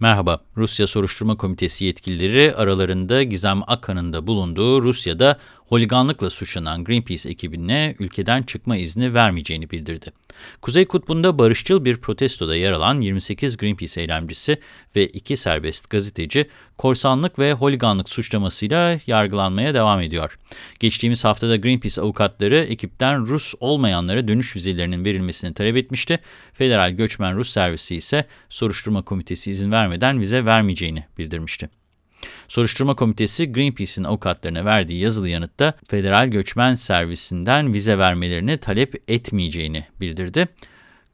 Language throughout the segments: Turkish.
Merhaba, Rusya Soruşturma Komitesi yetkilileri aralarında Gizem Akan'ın da bulunduğu Rusya'da holiganlıkla suçlanan Greenpeace ekibine ülkeden çıkma izni vermeyeceğini bildirdi. Kuzey Kutbu'nda barışçıl bir protestoda yer alan 28 Greenpeace eylemcisi ve iki serbest gazeteci korsanlık ve holiganlık suçlamasıyla yargılanmaya devam ediyor. Geçtiğimiz haftada Greenpeace avukatları ekipten Rus olmayanlara dönüş vizelerinin verilmesini talep etmişti. Federal Göçmen Rus Servisi ise soruşturma komitesi izin vermeden vize vermeyeceğini bildirmişti. Soruşturma Komitesi Greenpeace'in avukatlarına verdiği yazılı yanıtta Federal Göçmen Servisinden vize vermelerini talep etmeyeceğini bildirdi.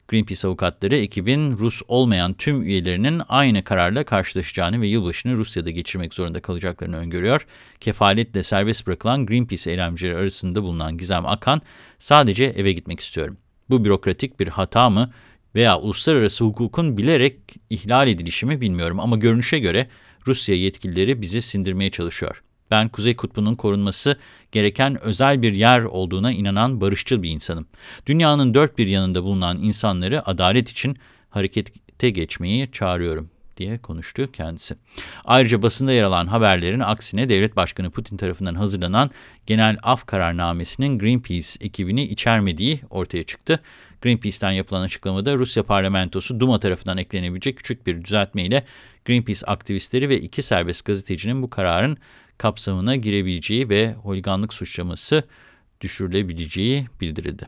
Greenpeace avukatları ekibin Rus olmayan tüm üyelerinin aynı kararla karşılaşacağını ve yılbaşını Rusya'da geçirmek zorunda kalacaklarını öngörüyor. Kefaletle serbest bırakılan Greenpeace eylemcileri arasında bulunan Gizem Akan, sadece eve gitmek istiyorum. Bu bürokratik bir hata mı veya uluslararası hukukun bilerek ihlal edilişi mi bilmiyorum ama görünüşe göre Rusya yetkilileri bizi sindirmeye çalışıyor. Ben Kuzey Kutbu'nun korunması gereken özel bir yer olduğuna inanan barışçıl bir insanım. Dünyanın dört bir yanında bulunan insanları adalet için harekete geçmeyi çağırıyorum diye konuştu kendisi. Ayrıca basında yer alan haberlerin aksine devlet başkanı Putin tarafından hazırlanan genel af kararnamesinin Greenpeace ekibini içermediği ortaya çıktı. Greenpeace'ten yapılan açıklamada Rusya parlamentosu Duma tarafından eklenebilecek küçük bir düzeltmeyle Greenpeace aktivistleri ve iki serbest gazetecinin bu kararın kapsamına girebileceği ve holiganlık suçlaması düşürülebileceği bildirildi.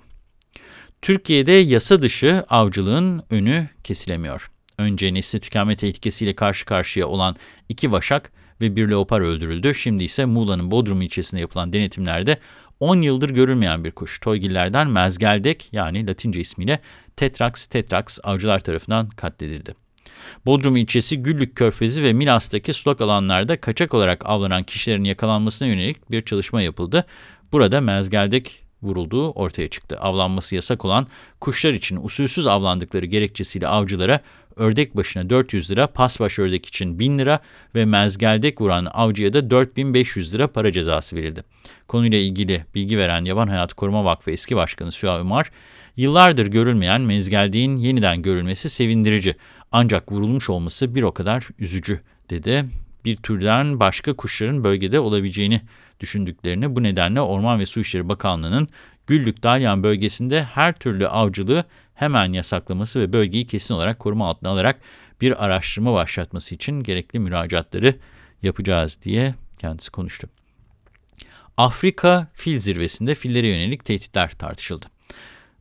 Türkiye'de yasa dışı avcılığın önü kesilemiyor. Önce nesli tükenme tehlikesiyle karşı karşıya olan iki vaşak ve bir leopar öldürüldü. Şimdi ise Muğla'nın Bodrum ilçesinde yapılan denetimlerde 10 yıldır görülmeyen bir kuş. Toygillerden mezgeldek yani latince ismiyle Tetrax tetrax avcılar tarafından katledildi. Bodrum ilçesi Güllük Körfezi ve Milas'taki sulak alanlarda kaçak olarak avlanan kişilerin yakalanmasına yönelik bir çalışma yapıldı. Burada mezgeldek vurulduğu ortaya çıktı. Avlanması yasak olan kuşlar için usulsüz avlandıkları gerekçesiyle avcılara ördek başına 400 lira, pasbaş ördek için 1000 lira ve mezgeldek vuran avcıya da 4500 lira para cezası verildi. Konuyla ilgili bilgi veren Yaban Hayatı Koruma Vakfı eski başkanı Süha Umar, yıllardır görülmeyen mezgeldeğin yeniden görülmesi sevindirici ancak vurulmuş olması bir o kadar üzücü dedi. Bir türden başka kuşların bölgede olabileceğini düşündüklerini bu nedenle Orman ve Su İşleri Bakanlığı'nın Güllük Dalyan bölgesinde her türlü avcılığı hemen yasaklaması ve bölgeyi kesin olarak koruma altına alarak bir araştırma başlatması için gerekli müracaatları yapacağız diye kendisi konuştu. Afrika Fil Zirvesi'nde fillere yönelik tehditler tartışıldı.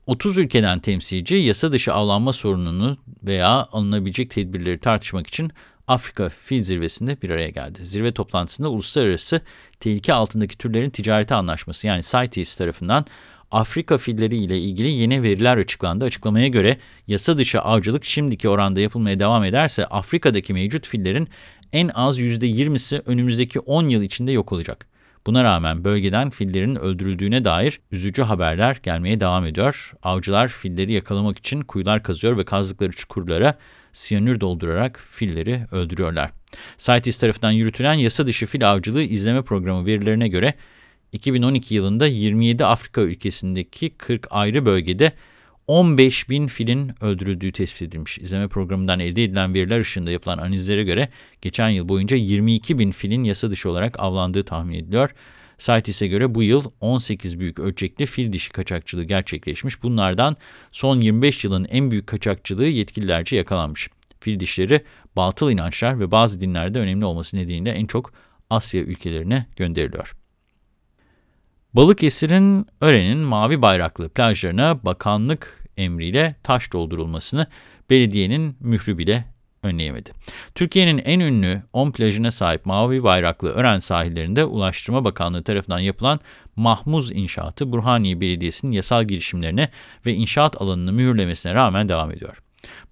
30 ülkeden temsilci yasa dışı avlanma sorununu veya alınabilecek tedbirleri tartışmak için Afrika Fil Zirvesi'nde bir araya geldi. Zirve toplantısında uluslararası tehlike altındaki türlerin ticareti anlaşması yani CITES tarafından Afrika filleri ile ilgili yeni veriler açıklandı. Açıklamaya göre yasa dışı avcılık şimdiki oranda yapılmaya devam ederse Afrika'daki mevcut fillerin en az %20'si önümüzdeki 10 yıl içinde yok olacak. Buna rağmen bölgeden fillerin öldürüldüğüne dair üzücü haberler gelmeye devam ediyor. Avcılar filleri yakalamak için kuyular kazıyor ve kazdıkları çukurlara siyanür doldurarak filleri öldürüyorlar. CITES tarafından yürütülen yasa dışı fil avcılığı izleme programı verilerine göre 2012 yılında 27 Afrika ülkesindeki 40 ayrı bölgede 15 bin filin öldürüldüğü tespit edilmiş. İzleme programından elde edilen veriler ışığında yapılan analizlere göre geçen yıl boyunca 22 bin filin yasa dışı olarak avlandığı tahmin ediliyor. CITES'e göre bu yıl 18 büyük ölçekli fil dişi kaçakçılığı gerçekleşmiş. Bunlardan son 25 yılın en büyük kaçakçılığı yetkililerce yakalanmış. Fil dişleri batıl inançlar ve bazı dinlerde önemli olması nedeniyle en çok Asya ülkelerine gönderiliyor. Balıkesir'in Ören'in mavi bayraklı plajlarına bakanlık emriyle taş doldurulmasını belediyenin mührü bile önleyemedi. Türkiye'nin en ünlü 10 plajına sahip mavi bayraklı Ören sahillerinde Ulaştırma Bakanlığı tarafından yapılan Mahmuz inşaatı Burhaniye Belediyesi'nin yasal girişimlerine ve inşaat alanını mühürlemesine rağmen devam ediyor.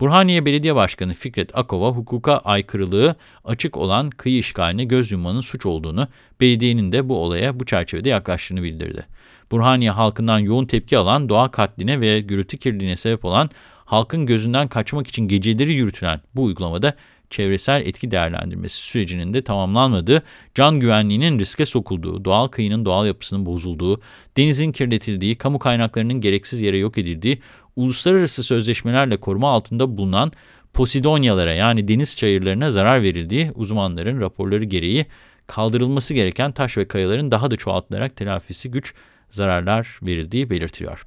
Burhaniye Belediye Başkanı Fikret Akova, hukuka aykırılığı açık olan kıyı işgaline göz yummanın suç olduğunu, belediyenin de bu olaya bu çerçevede yaklaştığını bildirdi. Burhaniye halkından yoğun tepki alan doğa katline ve gürültü kirliliğine sebep olan halkın gözünden kaçmak için geceleri yürütülen bu uygulamada çevresel etki değerlendirmesi sürecinin de tamamlanmadığı, can güvenliğinin riske sokulduğu, doğal kıyının doğal yapısının bozulduğu, denizin kirletildiği, kamu kaynaklarının gereksiz yere yok edildiği, uluslararası sözleşmelerle koruma altında bulunan Posidonyalara yani deniz çayırlarına zarar verildiği uzmanların raporları gereği kaldırılması gereken taş ve kayaların daha da çoğaltılarak telafisi güç zararlar verildiği belirtiliyor.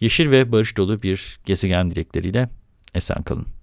Yeşil ve barış dolu bir gezegen dilekleriyle esen kalın.